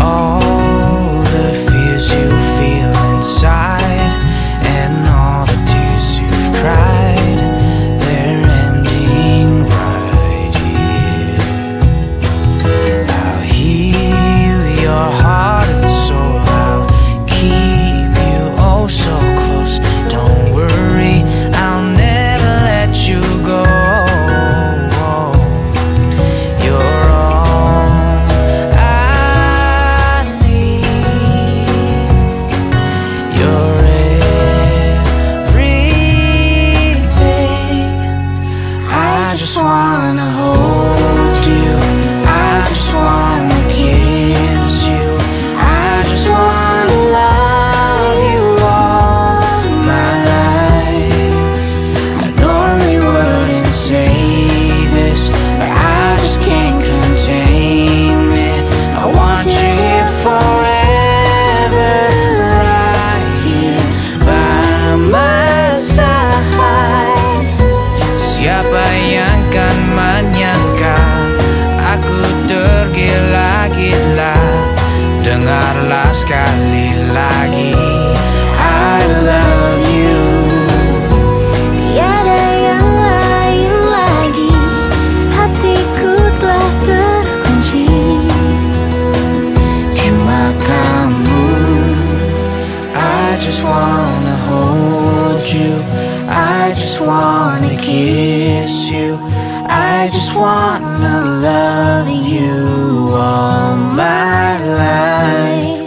all just wanna hold you. I just wanna kiss you. I just wanna love you all my life.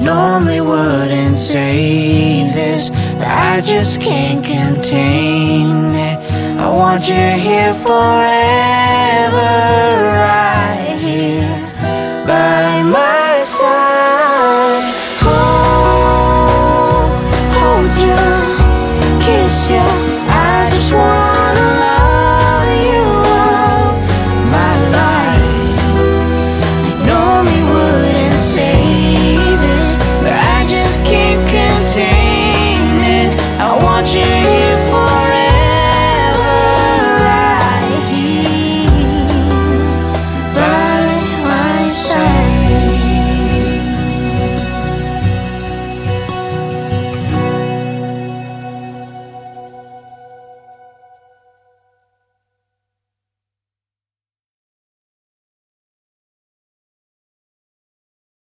Normally wouldn't say this But I just can't contain it. I want you here forever I just want